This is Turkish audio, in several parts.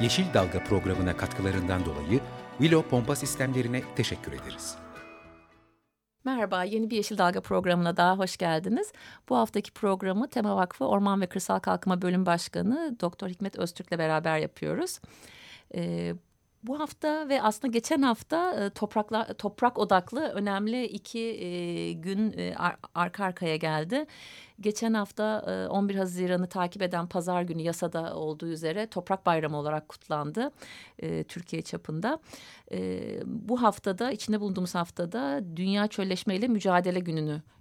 Yeşil Dalga programına katkılarından dolayı Willow Pompa Sistemlerine teşekkür ederiz. Merhaba, yeni bir Yeşil Dalga programına daha hoş geldiniz. Bu haftaki programı Tema Vakfı Orman ve Kırsal Kalkınma Bölüm Başkanı Doktor Hikmet Öztürk'le beraber yapıyoruz. Ee, bu hafta ve aslında geçen hafta e, toprakla, toprak odaklı önemli iki e, gün e, ar, arka arkaya geldi. Geçen hafta e, 11 Haziran'ı takip eden pazar günü yasada olduğu üzere Toprak Bayramı olarak kutlandı e, Türkiye çapında. E, bu haftada içinde bulunduğumuz haftada Dünya Çölleşme ile Mücadele Günü'nü e,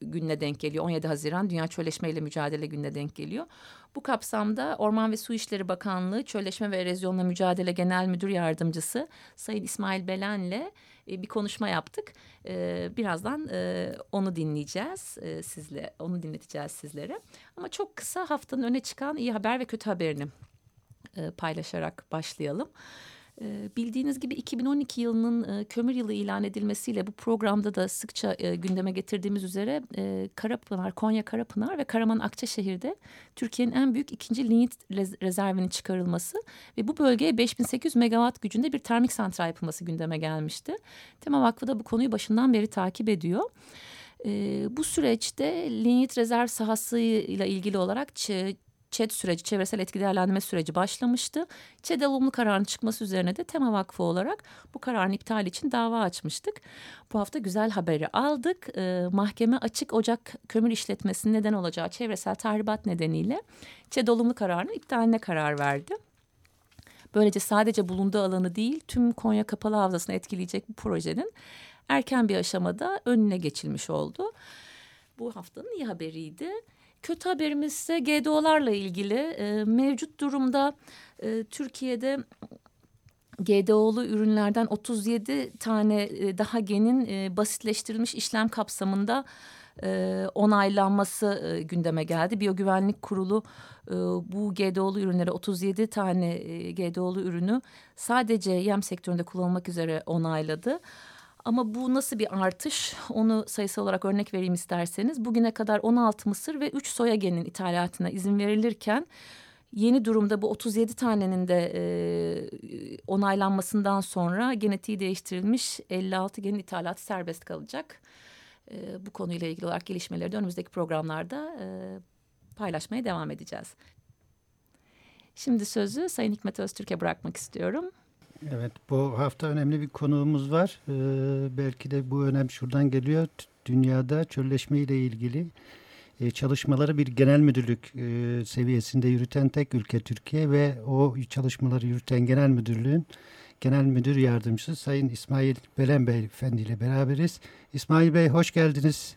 gününe denk geliyor. 17 Haziran Dünya Çölleşme ile Mücadele Günü'ne denk geliyor. Bu kapsamda Orman ve Su İşleri Bakanlığı Çölleşme ve Erozyonla Mücadele Genel Müdür Yardımcısı Sayın İsmail Belen'le e, bir konuşma yaptık. E, birazdan onu dinleyeceğiz sizle, onu dinleteceğiz sizlere. Ama çok kısa haftanın öne çıkan iyi haber ve kötü haberini paylaşarak başlayalım. Ee, bildiğiniz gibi 2012 yılının e, kömür yılı ilan edilmesiyle bu programda da sıkça e, gündeme getirdiğimiz üzere e, Karapınar, Konya Karapınar ve Karaman Akçaşehir'de Türkiye'nin en büyük ikinci lignit rezervinin çıkarılması ve bu bölgeye 5800 megawatt gücünde bir termik santral yapılması gündeme gelmişti. Tema Vakfı da bu konuyu başından beri takip ediyor. E, bu süreçte lignit rezerv sahasıyla ilgili olarak ÇED süreci, çevresel etki değerlendirme süreci başlamıştı. ÇED olumlu kararın çıkması üzerine de Tema Vakfı olarak bu kararın iptali için dava açmıştık. Bu hafta güzel haberi aldık. Ee, mahkeme açık ocak kömür işletmesinin neden olacağı çevresel tahribat nedeniyle ÇED olumlu kararının iptaline karar verdi. Böylece sadece bulunduğu alanı değil tüm Konya Kapalı Havzası'nı etkileyecek bu projenin erken bir aşamada önüne geçilmiş oldu. Bu haftanın iyi haberiydi. Kötü haberimiz ise GDO'larla ilgili. E, mevcut durumda e, Türkiye'de GDO'lu ürünlerden 37 tane e, daha genin e, basitleştirilmiş işlem kapsamında e, onaylanması e, gündeme geldi. Biyogüvenlik Kurulu e, bu GDO'lu ürünlere 37 tane e, GDO'lu ürünü sadece yem sektöründe kullanılmak üzere onayladı. Ama bu nasıl bir artış onu sayısal olarak örnek vereyim isterseniz. Bugüne kadar 16 mısır ve 3 soya genin ithalatına izin verilirken yeni durumda bu 37 tanenin de e, onaylanmasından sonra genetiği değiştirilmiş 56 genin ithalatı serbest kalacak. E, bu konuyla ilgili olarak gelişmeleri de önümüzdeki programlarda e, paylaşmaya devam edeceğiz. Şimdi sözü Sayın Hikmet Öztürk'e bırakmak istiyorum. Evet bu hafta önemli bir konuğumuz var. Ee, belki de bu önem şuradan geliyor. Dünyada çölleşme ile ilgili e, çalışmaları bir genel müdürlük e, seviyesinde yürüten tek ülke Türkiye ve o çalışmaları yürüten genel müdürlüğün genel müdür yardımcısı Sayın İsmail Belen Bey Efendi ile beraberiz. İsmail Bey hoş geldiniz.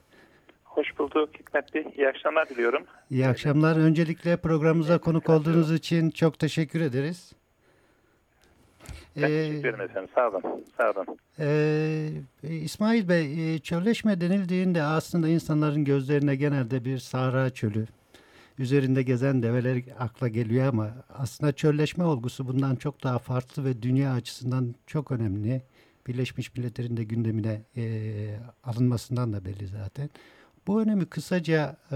Hoş bulduk Hikmet Bey. İyi akşamlar diliyorum. İyi akşamlar. Öncelikle programımıza konuk olduğunuz için çok teşekkür ederiz. Ee, teşekkür ederim efendim. Sağ olun. Sağ olun. Ee, İsmail Bey, e, çölleşme denildiğinde aslında insanların gözlerine genelde bir sahra çölü, üzerinde gezen develer akla geliyor ama aslında çölleşme olgusu bundan çok daha farklı ve dünya açısından çok önemli. Birleşmiş Milletler'in de gündemine e, alınmasından da belli zaten. Bu önemi kısaca e,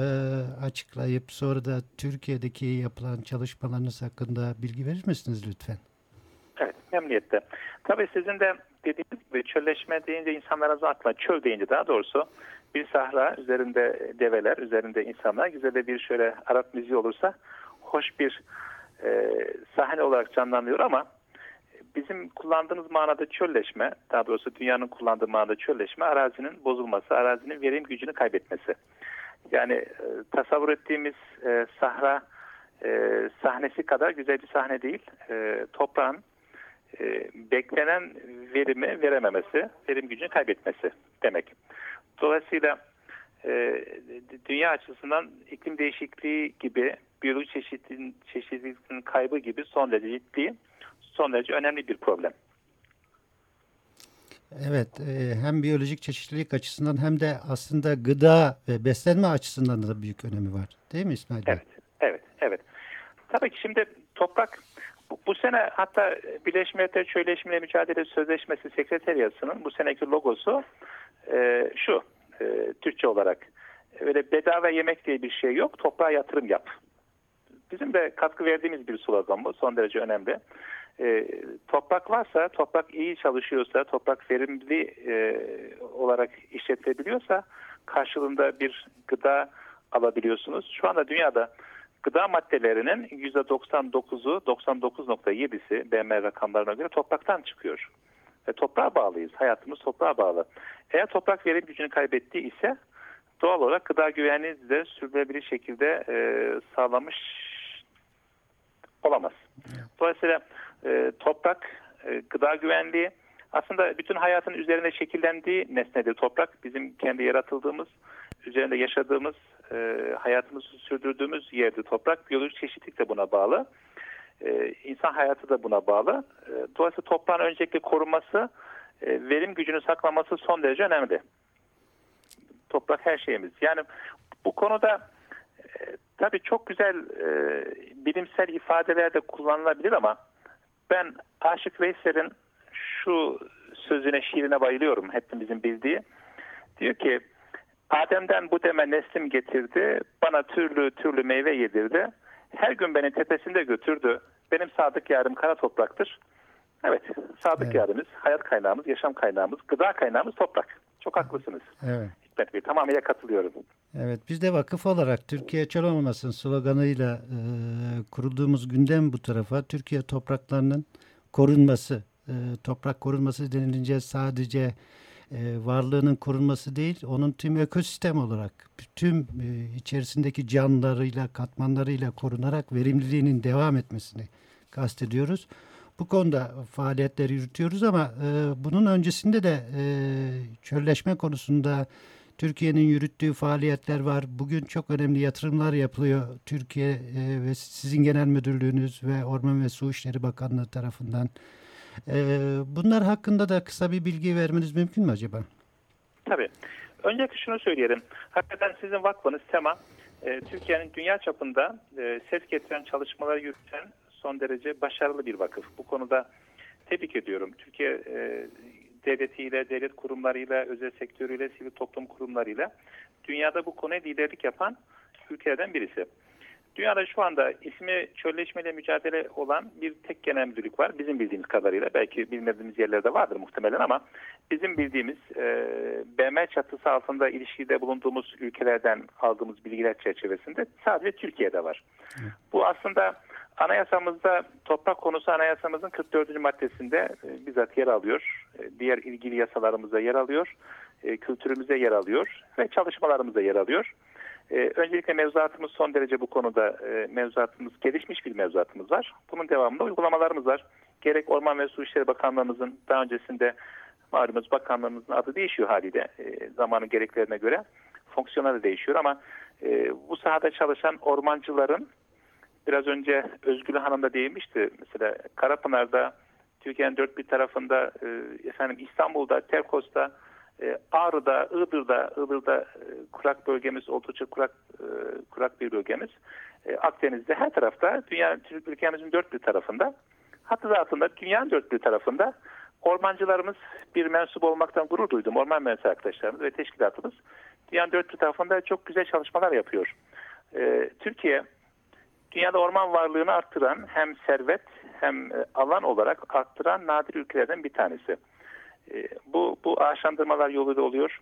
açıklayıp sonra da Türkiye'deki yapılan çalışmalarınız hakkında bilgi verir misiniz lütfen? Memnuniyetle. Tabii sizin de dediğiniz gibi çölleşme deyince insanların akla çöl deyince daha doğrusu bir sahra üzerinde develer, üzerinde insanlar güzel de bir şöyle Arap müziği olursa hoş bir e, sahne olarak canlanıyor ama bizim kullandığımız manada çölleşme, daha doğrusu dünyanın kullandığı manada çölleşme arazinin bozulması, arazinin verim gücünü kaybetmesi. Yani e, tasavvur ettiğimiz e, sahra e, sahnesi kadar güzel bir sahne değil. E, toprağın e, beklenen verimi verememesi, verim gücünü kaybetmesi demek. Dolayısıyla e, dünya açısından iklim değişikliği gibi biyolojik çeşitliliğin, çeşitliliğin kaybı gibi son derece ciddi, son derece önemli bir problem. Evet, e, hem biyolojik çeşitlilik açısından hem de aslında gıda ve beslenme açısından da büyük önemi var. Değil mi İsmail Bey? Evet, evet, evet. Tabii ki şimdi toprak bu, sene hatta Birleşmiş Milletler Çölleşmeyle Mücadele Sözleşmesi Sekreteriyası'nın bu seneki logosu e, şu e, Türkçe olarak. Öyle bedava yemek diye bir şey yok. Toprağa yatırım yap. Bizim de katkı verdiğimiz bir slogan bu. Son derece önemli. E, toprak varsa, toprak iyi çalışıyorsa, toprak verimli e, olarak işletilebiliyorsa karşılığında bir gıda alabiliyorsunuz. Şu anda dünyada gıda maddelerinin %99'u, 99.7'si BM rakamlarına göre topraktan çıkıyor. Ve toprağa bağlıyız. Hayatımız toprağa bağlı. Eğer toprak verim gücünü kaybettiği ise doğal olarak gıda güvenliği de sürdürülebilir şekilde e, sağlamış olamaz. Dolayısıyla e, toprak, e, gıda güvenliği aslında bütün hayatın üzerine şekillendiği nesnedir toprak. Bizim kendi yaratıldığımız, üzerinde yaşadığımız, e, hayatımızı sürdürdüğümüz yerdir toprak. Biyolojik çeşitlilik de buna bağlı. E, insan hayatı da buna bağlı. E, dolayısıyla toprağın öncelikle korunması, e, verim gücünü saklaması son derece önemli. Toprak her şeyimiz. Yani bu konuda e, tabii çok güzel e, bilimsel ifadeler de kullanılabilir ama ben Aşık Veysel'in şu sözüne, şiirine bayılıyorum hepimizin bildiği. Diyor ki Adem'den bu deme neslim getirdi, bana türlü türlü meyve yedirdi. Her gün beni tepesinde götürdü. Benim sadık yarım kara topraktır. Evet, sadık evet. yarımız, hayat kaynağımız, yaşam kaynağımız, gıda kaynağımız toprak. Çok haklısınız. Evet. Hikmet Bey, tamamıyla katılıyorum. Evet, biz de vakıf olarak Türkiye çöl olmasın sloganıyla e, kurulduğumuz gündem bu tarafa Türkiye topraklarının korunması, e, toprak korunması denilince sadece e, varlığının korunması değil, onun tüm ekosistem olarak tüm e, içerisindeki canlılarıyla, katmanlarıyla korunarak verimliliğinin devam etmesini kastediyoruz. Bu konuda faaliyetler yürütüyoruz ama e, bunun öncesinde de çölleşme konusunda Türkiye'nin yürüttüğü faaliyetler var. Bugün çok önemli yatırımlar yapılıyor. Türkiye ve sizin genel müdürlüğünüz ve Orman ve Su İşleri Bakanlığı tarafından. E, bunlar hakkında da kısa bir bilgi vermeniz mümkün mü acaba? Tabii. Öncelikle şunu söyleyelim. Hakikaten sizin vakfınız TEMA, e, Türkiye'nin dünya çapında e, ses getiren çalışmaları yürüten son derece başarılı bir vakıf. Bu konuda tebrik ediyorum. Türkiye e, devletiyle, devlet kurumlarıyla, özel sektörüyle, sivil toplum kurumlarıyla dünyada bu konuya liderlik yapan ülkelerden birisi. Dünyada şu anda ismi çölleşmeyle mücadele olan bir tek genel müdürlük var. Bizim bildiğimiz kadarıyla. Belki bilmediğimiz yerlerde vardır muhtemelen ama bizim bildiğimiz e, BM çatısı altında ilişkide bulunduğumuz ülkelerden aldığımız bilgiler çerçevesinde sadece Türkiye'de var. Hı. Bu aslında Anayasamızda toprak konusu anayasamızın 44. maddesinde e, bizzat yer alıyor. E, diğer ilgili yasalarımızda yer alıyor. E, kültürümüze yer alıyor ve çalışmalarımızda yer alıyor. E, öncelikle mevzuatımız son derece bu konuda e, mevzuatımız gelişmiş bir mevzuatımız var. Bunun devamında uygulamalarımız var. Gerek Orman ve Su İşleri Bakanlığımızın daha öncesinde malumunuz bakanlığımızın adı değişiyor haliyle e, zamanın gereklerine göre. Fonksiyonları değişiyor ama e, bu sahada çalışan ormancıların Biraz önce Özgül Hanım da değinmişti. Mesela Karapınar'da Türkiye'nin dört bir tarafında e, efendim İstanbul'da, Terkos'ta, e, Ağrı'da, Iğdır'da, Iğdır'da e, kurak bölgemiz oldukça kurak e, kurak bir bölgemiz. E, Akdeniz'de her tarafta, dünya ülkemizin dört bir tarafında, hatta zatında dünyanın dört bir tarafında ormancılarımız bir mensup olmaktan gurur duydum. Orman mühendisi arkadaşlarımız ve teşkilatımız dünyanın dört bir tarafında çok güzel çalışmalar yapıyor. Türkiye dünyada orman varlığını arttıran hem servet hem alan olarak arttıran nadir ülkelerden bir tanesi. E, bu, bu ağaçlandırmalar yoluyla oluyor.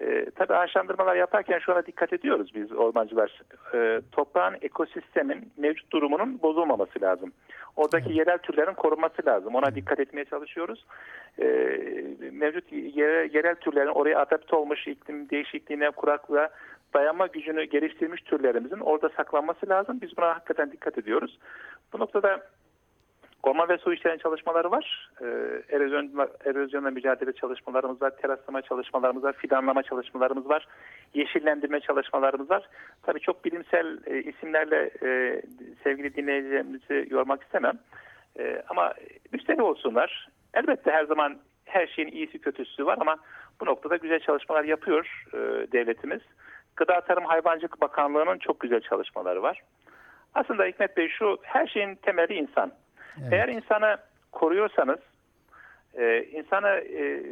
E, tabii ağaçlandırmalar yaparken şu ana dikkat ediyoruz biz ormancılar. E, toprağın ekosistemin mevcut durumunun bozulmaması lazım. Oradaki yerel türlerin korunması lazım. Ona dikkat etmeye çalışıyoruz. E, mevcut yerel, yerel türlerin oraya adapte olmuş iklim değişikliğine, kuraklığa dayanma gücünü geliştirmiş türlerimizin orada saklanması lazım. Biz buna hakikaten dikkat ediyoruz. Bu noktada Orman ve su işlerinin çalışmaları var. E, erozyon, erozyonla mücadele çalışmalarımız var. Teraslama çalışmalarımız var. Fidanlama çalışmalarımız var. Yeşillendirme çalışmalarımız var. Tabii çok bilimsel e, isimlerle e, sevgili dinleyicilerimizi yormak istemem. E, ama müsteri olsunlar. Elbette her zaman her şeyin iyisi kötüsü var ama bu noktada güzel çalışmalar yapıyor e, devletimiz. Gıda Tarım Hayvancılık Bakanlığı'nın çok güzel çalışmaları var. Aslında Hikmet Bey şu her şeyin temeli insan. Evet. Eğer insanı koruyorsanız, e, insanı e,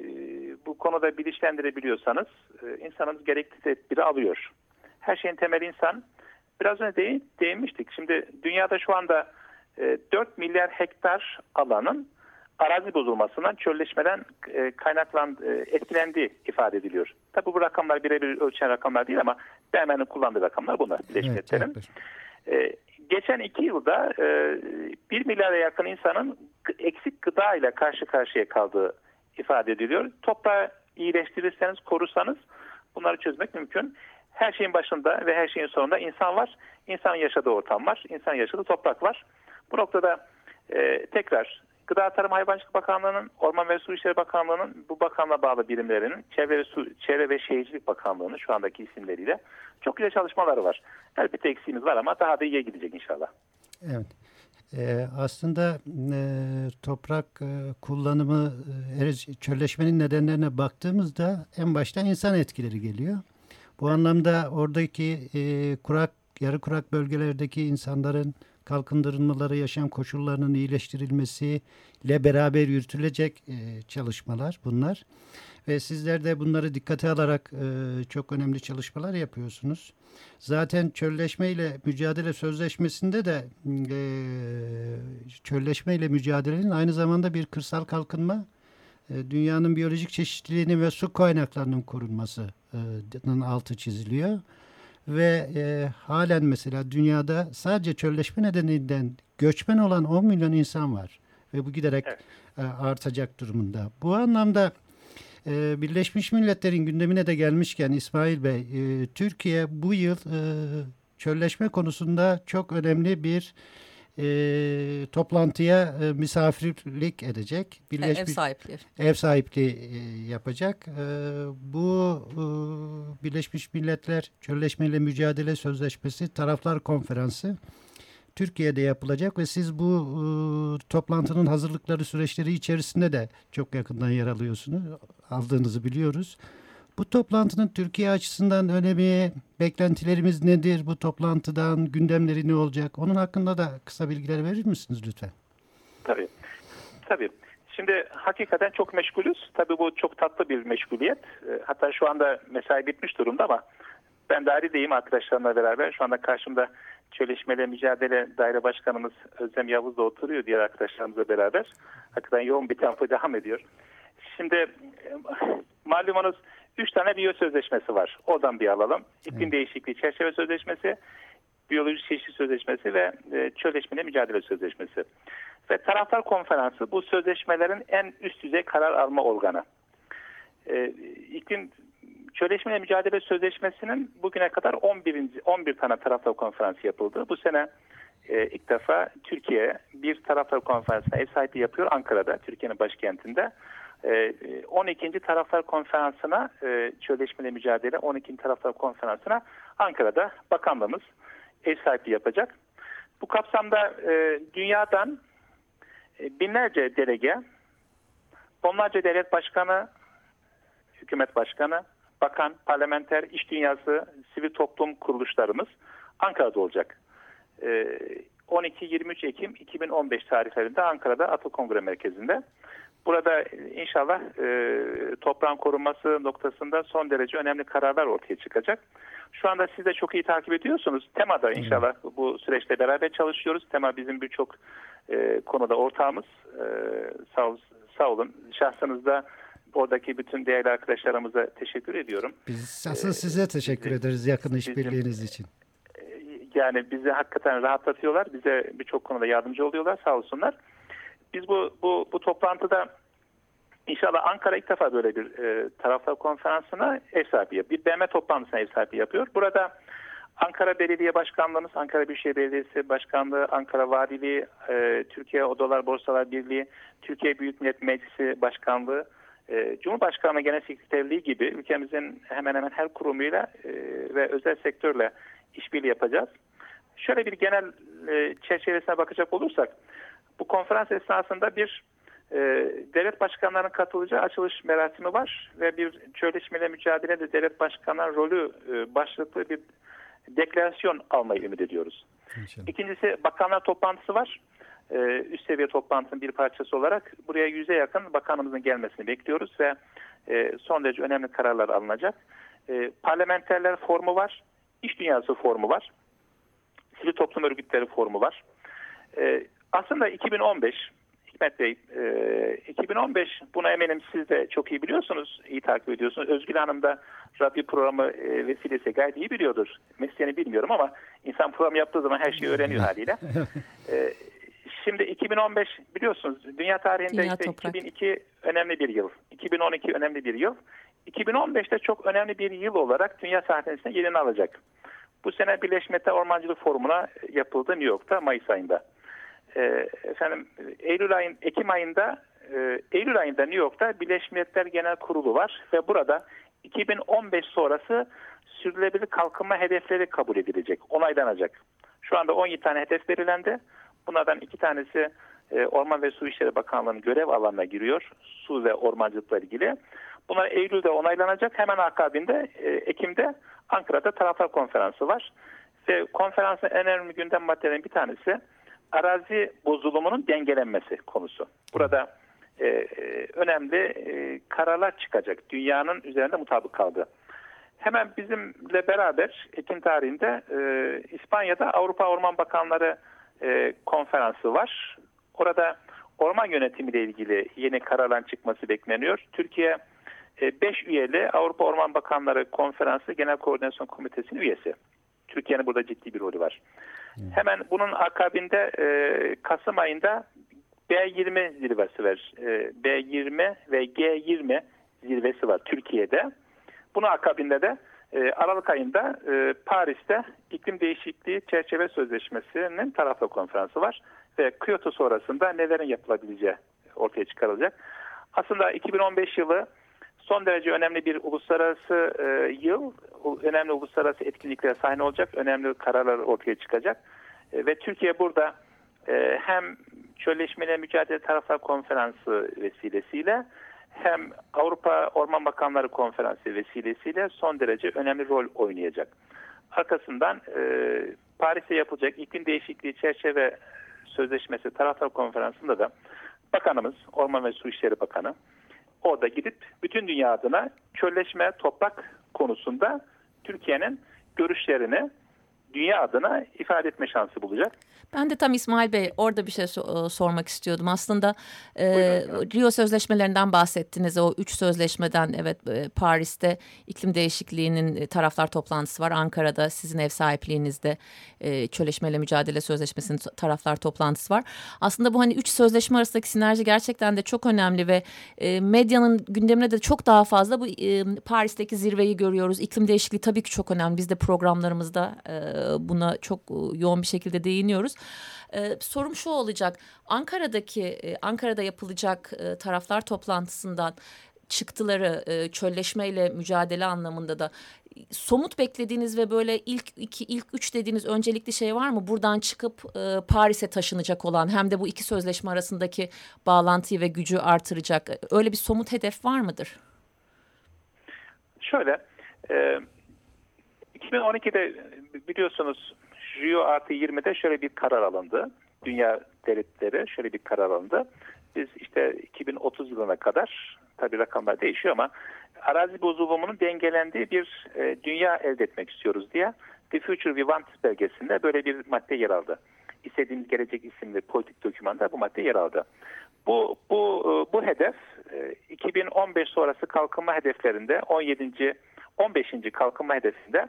bu konuda bilinçlendirebiliyorsanız e, insanımız gerekli tedbiri alıyor. Her şeyin temeli insan. Biraz önce değin, değinmiştik. Şimdi dünyada şu anda e, 4 milyar hektar alanın arazi bozulmasından, çölleşmeden e, kaynaklan e, etkilendiği ifade ediliyor. Tabi bu rakamlar birebir ölçen rakamlar değil ama BM'nin kullandığı rakamlar bunlar. Birleşik evet, e, geçen iki yılda e, 1 milyara yakın insanın eksik gıda ile karşı karşıya kaldığı ifade ediliyor. Toprağı iyileştirirseniz, korursanız bunları çözmek mümkün. Her şeyin başında ve her şeyin sonunda insan var. İnsanın yaşadığı ortam var. İnsanın yaşadığı toprak var. Bu noktada e, tekrar Gıda Tarım Hayvancılık Bakanlığı'nın, Orman ve Su İşleri Bakanlığı'nın bu bakanlığa bağlı birimlerinin, Çevre ve, Su, Çevre ve Şehircilik Bakanlığı'nın şu andaki isimleriyle çok güzel çalışmaları var. Elbette eksiğimiz var ama daha da iyiye gidecek inşallah. Evet. Ee, aslında e, toprak e, kullanımı, e, çölleşmenin nedenlerine baktığımızda en başta insan etkileri geliyor. Bu anlamda oradaki e, kurak, yarı kurak bölgelerdeki insanların kalkındırılmaları, yaşam koşullarının iyileştirilmesiyle beraber yürütülecek e, çalışmalar bunlar. Ve sizler de bunları dikkate alarak e, çok önemli çalışmalar yapıyorsunuz. Zaten çölleşme ile mücadele sözleşmesinde de e, çölleşme ile mücadelenin aynı zamanda bir kırsal kalkınma, e, dünyanın biyolojik çeşitliliğinin ve su kaynaklarının korunmasının altı çiziliyor ve e, halen mesela dünyada sadece çölleşme nedeniyle göçmen olan 10 milyon insan var ve bu giderek evet. e, artacak durumunda. Bu anlamda e, Birleşmiş Milletler'in gündemine de gelmişken İsmail Bey, e, Türkiye bu yıl e, çölleşme konusunda çok önemli bir e, toplantıya e, misafirlik edecek. Birleşmiş, ev sahipliği. Ev sahipliği e, yapacak. E, bu e, Birleşmiş Milletler Çölleşme ile Mücadele Sözleşmesi Taraflar Konferansı Türkiye'de yapılacak ve siz bu e, toplantının hazırlıkları süreçleri içerisinde de çok yakından yer alıyorsunuz. Aldığınızı biliyoruz. Bu toplantının Türkiye açısından önemi, beklentilerimiz nedir bu toplantıdan, gündemleri ne olacak? Onun hakkında da kısa bilgiler verir misiniz lütfen? Tabii. Tabii. Şimdi hakikaten çok meşgulüz. Tabii bu çok tatlı bir meşguliyet. Ee, hatta şu anda mesai bitmiş durumda ama ben dahiredeyim arkadaşlarımla beraber. Şu anda karşımda Çölleşmeyle Mücadele Daire Başkanımız Özlem Yavuz da oturuyor diğer arkadaşlarımızla beraber. Hakikaten yoğun bir tempo devam ediyor. Şimdi e, malumunuz Üç tane biyo sözleşmesi var. Oradan bir alalım. İklim evet. değişikliği çerçeve sözleşmesi, biyolojik çeşitlilik sözleşmesi ve e, çölleşmeyle mücadele sözleşmesi. Ve taraflar konferansı bu sözleşmelerin en üst düzey karar alma organı. E, iklim çölleşmeyle mücadele sözleşmesinin bugüne kadar 11. 11 tane taraflar konferansı yapıldı. Bu sene e, ilk defa Türkiye bir taraflar konferansına ev sahipliği yapıyor Ankara'da, Türkiye'nin başkentinde. 12. Ee, Taraflar Konferansı'na e, çölleşmeyle mücadele 12. Taraflar Konferansı'na Ankara'da bakanlığımız ev sahipliği yapacak. Bu kapsamda e, dünyadan e, binlerce delege, onlarca devlet başkanı, hükümet başkanı, bakan, parlamenter, iş dünyası, sivil toplum kuruluşlarımız Ankara'da olacak. 12-23 Ekim 2015 tarihlerinde Ankara'da Atıl Kongre Merkezi'nde. Burada inşallah e, toprağın korunması noktasında son derece önemli kararlar ortaya çıkacak. Şu anda siz de çok iyi takip ediyorsunuz. TEMA'da inşallah bu süreçte beraber çalışıyoruz. TEMA bizim birçok e, konuda ortağımız. E, sağ, sağ olun. Şahsınızda oradaki bütün değerli arkadaşlarımıza teşekkür ediyorum. Biz asıl ee, size teşekkür e, ederiz yakın işbirliğiniz için. E, yani bizi hakikaten rahatlatıyorlar. Bize birçok konuda yardımcı oluyorlar. Sağ olsunlar. Biz bu, bu, bu toplantıda inşallah Ankara ilk defa böyle bir e, taraftar konferansına ev sahibi yapıyor. Bir BM toplantısına ev sahibi yapıyor. Burada Ankara Belediye Başkanlığımız, Ankara Büyükşehir Belediyesi Başkanlığı, Ankara Valiliği, e, Türkiye Odalar Borsalar Birliği, Türkiye Büyük Millet Meclisi Başkanlığı, e, Cumhurbaşkanlığı Genel Sekreterliği gibi ülkemizin hemen hemen her kurumuyla e, ve özel sektörle işbirliği yapacağız. Şöyle bir genel e, çerçevesine bakacak olursak, bu konferans esnasında bir e, devlet başkanlarının katılacağı açılış merasimi var ve bir çölleşmeyle mücadelede devlet başkanlarının rolü e, başlıklı bir deklarasyon almayı ümit ediyoruz. İnşallah. İkincisi bakanlar toplantısı var. Ee, üst seviye toplantının bir parçası olarak buraya yüze yakın bakanımızın gelmesini bekliyoruz ve e, son derece önemli kararlar alınacak. E, parlamenterler formu var, iş dünyası formu var, sivil toplum örgütleri formu var. E, aslında 2015 Hikmet Bey, e, 2015 buna eminim siz de çok iyi biliyorsunuz, iyi takip ediyorsunuz. Özgül Hanım da radyo programı e, vesilesi gayet iyi biliyordur. Mesleğini bilmiyorum ama insan program yaptığı zaman her şeyi öğreniyor haliyle. E, şimdi 2015 biliyorsunuz dünya tarihinde dünya işte toprak. 2002 önemli bir yıl, 2012 önemli bir yıl. 2015'te çok önemli bir yıl olarak dünya sahnesine yerini alacak. Bu sene Birleşmiş Milletler Ormancılık Forumu'na yapıldı New York'ta Mayıs ayında e, efendim Eylül ayın Ekim ayında e, Eylül ayında New York'ta Birleşmiş Milletler Genel Kurulu var ve burada 2015 sonrası sürdürülebilir kalkınma hedefleri kabul edilecek, onaylanacak. Şu anda 17 tane hedef belirlendi. Bunlardan iki tanesi e, Orman ve Su İşleri Bakanlığı'nın görev alanına giriyor. Su ve ormancılıkla ilgili. Bunlar Eylül'de onaylanacak. Hemen akabinde e, Ekim'de Ankara'da taraflar konferansı var. Ve konferansın en önemli gündem maddelerinin bir tanesi arazi bozulumunun dengelenmesi konusu. Burada e, e, önemli e, kararlar çıkacak. Dünyanın üzerinde mutabık kaldı. Hemen bizimle beraber Ekim tarihinde e, İspanya'da Avrupa Orman Bakanları e, konferansı var. Orada orman yönetimiyle ilgili yeni kararların çıkması bekleniyor. Türkiye 5 e, üyeli Avrupa Orman Bakanları Konferansı Genel Koordinasyon Komitesi'nin üyesi. Türkiye'nin burada ciddi bir rolü var. Hemen bunun akabinde e, Kasım ayında B20 zirvesi var. E, B20 ve G20 zirvesi var Türkiye'de. Bunun akabinde de e, Aralık ayında e, Paris'te iklim değişikliği çerçeve sözleşmesinin taraflı konferansı var. Ve Kyoto sonrasında nelerin yapılabileceği ortaya çıkarılacak. Aslında 2015 yılı son derece önemli bir uluslararası e, yıl, önemli uluslararası etkinliklere sahne olacak, önemli kararlar ortaya çıkacak. E, ve Türkiye burada e, hem çölleşmeyle mücadele taraflar konferansı vesilesiyle hem Avrupa Orman Bakanları Konferansı vesilesiyle son derece önemli rol oynayacak. Arkasından e, Paris'te yapılacak iklim değişikliği çerçeve sözleşmesi taraftar konferansında da bakanımız, Orman ve Su İşleri Bakanı orada gidip bütün dünya adına çölleşme toprak konusunda Türkiye'nin görüşlerini dünya adına ifade etme şansı bulacak. Ben de tam İsmail Bey orada bir şey so- e, sormak istiyordum. Aslında e, Rio sözleşmelerinden bahsettiniz. O üç sözleşmeden evet e, Paris'te iklim değişikliğinin e, taraflar toplantısı var. Ankara'da sizin ev sahipliğinizde e, çöleşmeyle mücadele sözleşmesinin taraflar toplantısı var. Aslında bu hani üç sözleşme arasındaki sinerji gerçekten de çok önemli ve e, medyanın gündemine de çok daha fazla bu e, Paris'teki zirveyi görüyoruz. İklim değişikliği tabii ki çok önemli. Biz de programlarımızda e, buna çok yoğun bir şekilde değiniyoruz. Ee, sorum şu olacak. Ankara'daki e, Ankara'da yapılacak e, taraflar toplantısından çıktıları e, çölleşmeyle mücadele anlamında da somut beklediğiniz ve böyle ilk iki ilk üç dediğiniz öncelikli şey var mı? Buradan çıkıp e, Paris'e taşınacak olan hem de bu iki sözleşme arasındaki bağlantıyı ve gücü artıracak öyle bir somut hedef var mıdır? Şöyle e, 2012'de biliyorsunuz Rio artı 20'de şöyle bir karar alındı. Dünya devletleri şöyle bir karar alındı. Biz işte 2030 yılına kadar tabii rakamlar değişiyor ama arazi bozulumunun dengelendiği bir e, dünya elde etmek istiyoruz diye The Future We Want belgesinde böyle bir madde yer aldı. İstediğimiz Gelecek isimli politik dokümanda bu madde yer aldı. Bu, bu, e, bu hedef 2015 e, sonrası kalkınma hedeflerinde 17. 15. kalkınma hedefinde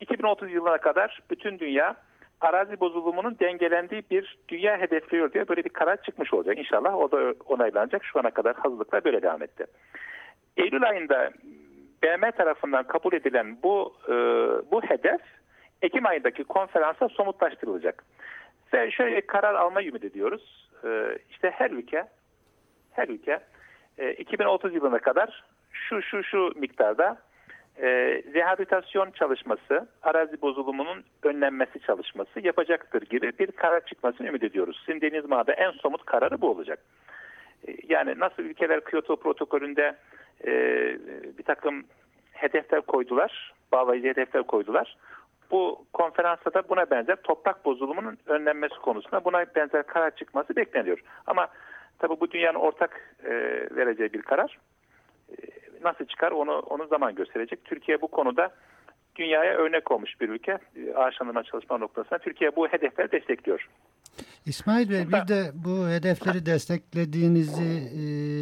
2030 yılına kadar bütün dünya arazi bozulumunun dengelendiği bir dünya hedefliyor diye böyle bir karar çıkmış olacak. İnşallah o da onaylanacak. Şu ana kadar hazırlıklar böyle devam etti. Eylül ayında BM tarafından kabul edilen bu e, bu hedef Ekim ayındaki konferansa somutlaştırılacak. Ve şöyle karar alma ümit ediyoruz. E, işte her ülke her ülke e, 2030 yılına kadar şu şu şu miktarda e, rehabilitasyon çalışması, arazi bozulumunun önlenmesi çalışması yapacaktır gibi bir karar çıkmasını ümit ediyoruz. Sizin Deniz Mağ'da en somut kararı bu olacak. E, yani nasıl ülkeler Kyoto protokolünde e, bir takım hedefler koydular, bağlayıcı hedefler koydular. Bu konferansta da buna benzer toprak bozulumunun önlenmesi konusunda buna benzer karar çıkması bekleniyor. Ama tabii bu dünyanın ortak e, vereceği bir karar. Nasıl çıkar onu onu zaman gösterecek. Türkiye bu konuda dünyaya örnek olmuş bir ülke. E, ağaçlandırma çalışma noktasında Türkiye bu hedefleri destekliyor. İsmail Bey bir de bu hedefleri desteklediğinizi e,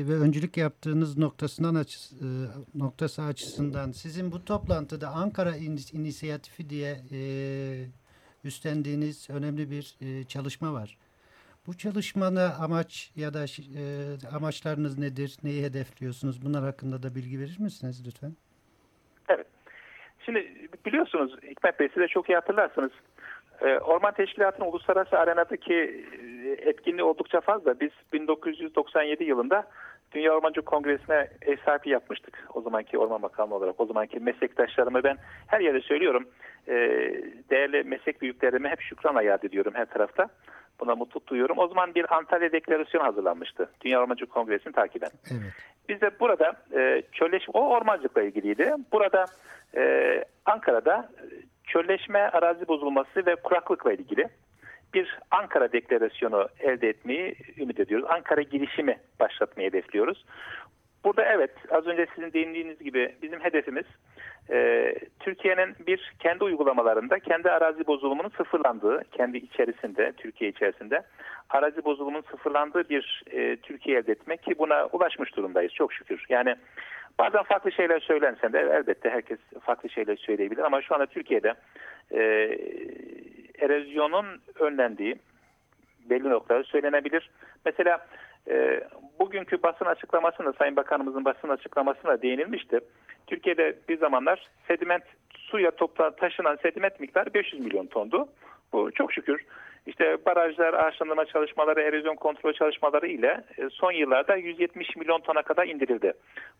ve öncülük yaptığınız noktasından açı, e, noktası açısından sizin bu toplantıda Ankara İnisiyatifi diye e, üstlendiğiniz önemli bir çalışma var. Bu çalışmanın amaç ya da e, amaçlarınız nedir? Neyi hedefliyorsunuz? Bunlar hakkında da bilgi verir misiniz lütfen? Evet. Şimdi biliyorsunuz Hikmet Bey siz de çok iyi hatırlarsınız. E, Orman Teşkilatı'nın uluslararası arenadaki e, etkinliği oldukça fazla. Biz 1997 yılında Dünya Ormancı Kongresi'ne ev sahibi yapmıştık. O zamanki Orman Bakanlığı olarak. O zamanki meslektaşlarımı ben her yerde söylüyorum. E, değerli meslek büyüklerime hep şükran yad ediyorum her tarafta. Buna mutluluk duyuyorum. O zaman bir Antalya Deklarasyonu hazırlanmıştı. Dünya Ormancı Kongresi'ni takiben. Evet. Biz de burada e, çölleşme, o ormancılıkla ilgiliydi. Burada e, Ankara'da çölleşme, arazi bozulması ve kuraklıkla ilgili bir Ankara Deklarasyonu elde etmeyi ümit ediyoruz. Ankara girişimi başlatmayı hedefliyoruz. Burada evet az önce sizin değindiğiniz gibi bizim hedefimiz e, Türkiye'nin bir kendi uygulamalarında kendi arazi bozulumunun sıfırlandığı, kendi içerisinde, Türkiye içerisinde arazi bozulumunun sıfırlandığı bir e, Türkiye elde etmek ki buna ulaşmış durumdayız çok şükür. Yani bazen farklı şeyler söylense de elbette herkes farklı şeyler söyleyebilir ama şu anda Türkiye'de e, erozyonun önlendiği belli noktaları söylenebilir. Mesela e, bugünkü basın açıklamasında Sayın Bakanımızın basın açıklamasına değinilmişti. Türkiye'de bir zamanlar sediment suya topla, taşınan sediment miktarı 500 milyon tondu. Bu çok şükür işte barajlar, ağaçlandırma çalışmaları, erozyon kontrol çalışmaları ile e, son yıllarda 170 milyon tona kadar indirildi.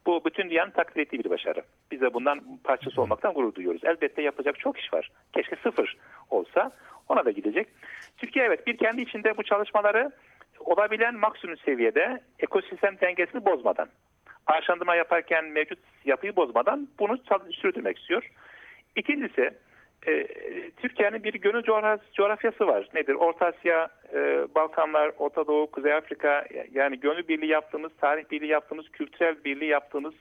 Bu bütün dünyanın takdir ettiği bir başarı. Biz de bundan parçası olmaktan gurur duyuyoruz. Elbette yapacak çok iş var. Keşke sıfır olsa ona da gidecek. Türkiye evet bir kendi içinde bu çalışmaları olabilen maksimum seviyede ekosistem dengesini bozmadan, ağaçlandırma yaparken mevcut yapıyı bozmadan bunu sürdürmek istiyor. İkincisi e, Türkiye'nin bir gönül coğrafyası var. Nedir? Orta Asya, e, Balkanlar, Orta Doğu, Kuzey Afrika yani gönül birliği yaptığımız, tarih birliği yaptığımız, kültürel birliği yaptığımız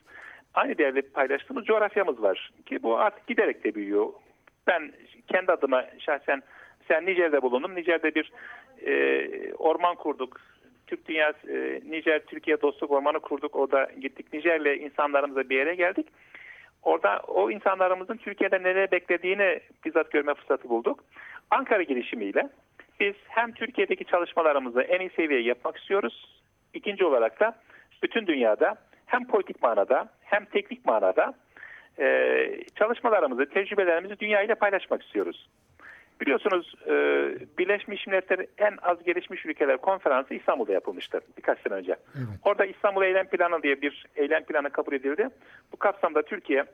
aynı değerli paylaştığımız coğrafyamız var. Ki bu artık giderek de büyüyor. Ben kendi adıma şahsen sen Nijer'de bulundum. Nijer'de bir e, orman kurduk. Türk Dünyası, e, Nijer Türkiye Dostluk Ormanı kurduk. Orada gittik. Nijer'le insanlarımızla bir yere geldik. Orada o insanlarımızın Türkiye'de nereye beklediğini bizzat görme fırsatı bulduk. Ankara girişimiyle biz hem Türkiye'deki çalışmalarımızı en iyi seviyeye yapmak istiyoruz. İkinci olarak da bütün dünyada hem politik manada hem teknik manada e, çalışmalarımızı, tecrübelerimizi dünya ile paylaşmak istiyoruz. Biliyorsunuz e, Birleşmiş Milletler en az gelişmiş ülkeler konferansı İstanbul'da yapılmıştı birkaç sene önce. Evet. Orada İstanbul Eylem Planı diye bir eylem planı kabul edildi. Bu kapsamda Türkiye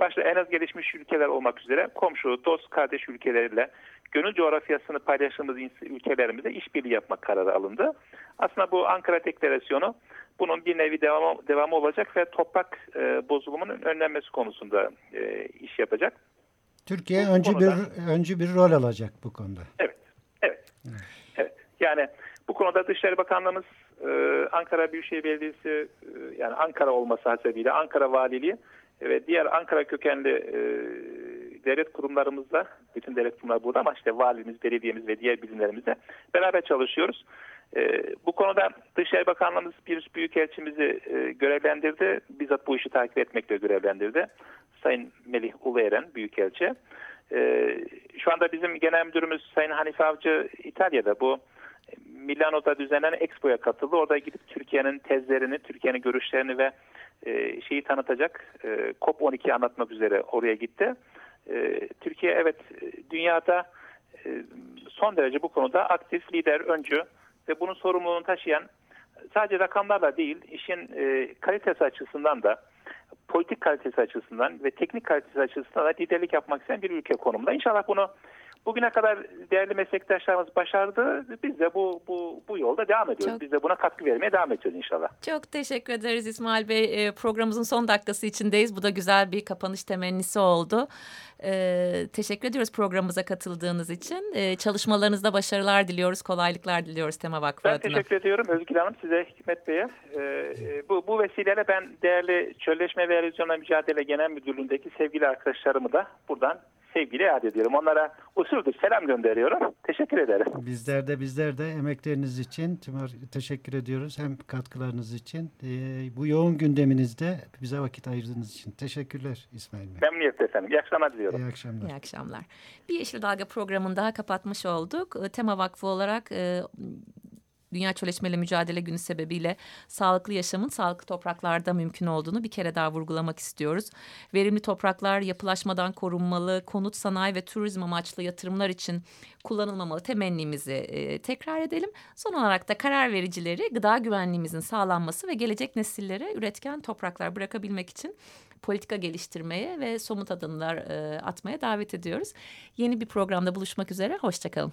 başta en az gelişmiş ülkeler olmak üzere komşu, dost, kardeş ülkeleriyle gönül coğrafyasını paylaştığımız ülkelerimizle işbirliği yapmak kararı alındı. Aslında bu Ankara Deklarasyonu bunun bir nevi devamı, devamı olacak ve toprak e, bozulumunun önlenmesi konusunda e, iş yapacak. Türkiye bu öncü konuda, bir öncü bir rol alacak bu konuda. Evet. Evet. Evet. evet. Yani bu konuda Dışişleri Bakanlığımız e, Ankara Büyükşehir Belediyesi e, yani Ankara olması hasebiyle Ankara Valiliği ve diğer Ankara kökenli e, devlet kurumlarımızla bütün devlet kurumları burada ama işte valimiz, belediyemiz ve diğer bilimlerimizle beraber çalışıyoruz. E, bu konuda Dışişleri Bakanlığımız bir büyükelçimizi e, görevlendirdi. Bizzat bu işi takip etmekle görevlendirdi. Sayın Melih Ulueren Büyükelçi. E, şu anda bizim genel müdürümüz Sayın Hanife Avcı İtalya'da bu Milano'da düzenlenen Expo'ya katıldı. Orada gidip Türkiye'nin tezlerini, Türkiye'nin görüşlerini ve e, şeyi tanıtacak e, COP12 anlatmak üzere oraya gitti. E, Türkiye evet dünyada e, son derece bu konuda aktif, lider, öncü ve bunun sorumluluğunu taşıyan sadece rakamlarla değil, işin e, kalitesi açısından da politik kalitesi açısından ve teknik kalitesi açısından da liderlik yapmak isteyen bir ülke konumunda. İnşallah bunu bugüne kadar değerli meslektaşlarımız başardı. Biz de bu bu bu yolda devam ediyoruz. Çok, Biz de buna katkı vermeye devam edeceğiz inşallah. Çok teşekkür ederiz İsmail Bey. E, programımızın son dakikası içindeyiz. Bu da güzel bir kapanış temennisi oldu. E, teşekkür ediyoruz programımıza katıldığınız için. E, çalışmalarınızda başarılar diliyoruz, kolaylıklar diliyoruz Tema Vakfı ben adına. Ben teşekkür ediyorum Özgür Hanım, size Hikmet Bey'e. E, bu, bu vesileyle ben değerli Çölleşme ve Erozyonla Mücadele Genel Müdürlüğü'ndeki sevgili arkadaşlarımı da buradan sevgiyle iade ediyorum. Onlara usuldür selam gönderiyorum. Teşekkür ederim. Bizler de bizler de emekleriniz için Timur teşekkür ediyoruz. Hem katkılarınız için e, bu yoğun gündeminizde bize vakit ayırdığınız için. Teşekkürler İsmail Bey. Memnuniyetle efendim. İyi akşamlar diliyorum. İyi akşamlar. İyi akşamlar. Bir Yeşil Dalga programını daha kapatmış olduk. Tema Vakfı olarak e, Dünya Çöleşmeyle Mücadele Günü sebebiyle sağlıklı yaşamın sağlıklı topraklarda mümkün olduğunu bir kere daha vurgulamak istiyoruz. Verimli topraklar yapılaşmadan korunmalı, konut sanayi ve turizm amaçlı yatırımlar için kullanılmamalı temennimizi e, tekrar edelim. Son olarak da karar vericileri gıda güvenliğimizin sağlanması ve gelecek nesillere üretken topraklar bırakabilmek için politika geliştirmeye ve somut adımlar e, atmaya davet ediyoruz. Yeni bir programda buluşmak üzere, hoşçakalın.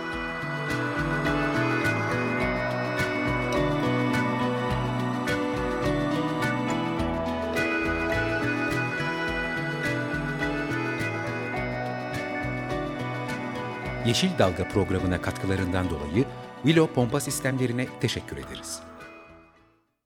Yeşil Dalga programına katkılarından dolayı Willow Pompa Sistemlerine teşekkür ederiz.